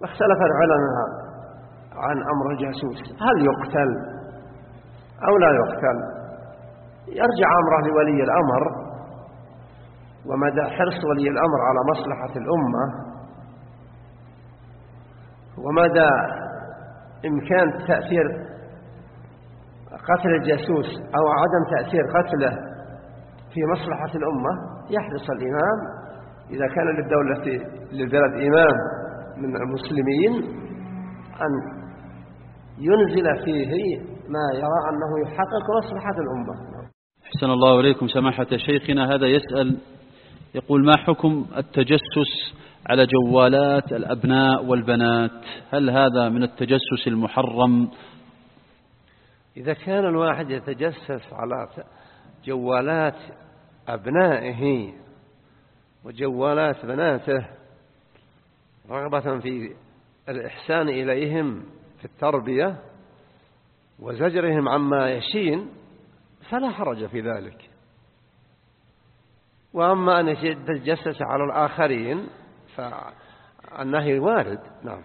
واختلف العلماء عن أمر الجاسوس هل يقتل أو لا يقتل؟ يرجع أمره لولي الأمر ومدى حرص ولي الأمر على مصلحة الأمة ومدى إمكان تأثير قتل الجاسوس أو عدم تأثير قتله في مصلحة الأمة يحرص الإمام إذا كان للدولة للبلد إمام. من المسلمين أن ينزل فيه ما يرى أنه يحقق مصلحة الأمة. أحسن الله إليكم سماحة شيخنا. هذا يسأل يقول ما حكم التجسس على جوالات الأبناء والبنات؟ هل هذا من التجسس المحرم؟ إذا كان الواحد يتجسس على جوالات أبنائه وجوالات بناته رغبة في الإحسان إليهم في التربية وزجرهم عما يشين فلا حرج في ذلك. وأما أن يتجسس على الآخرين فالنهي وارد. نعم.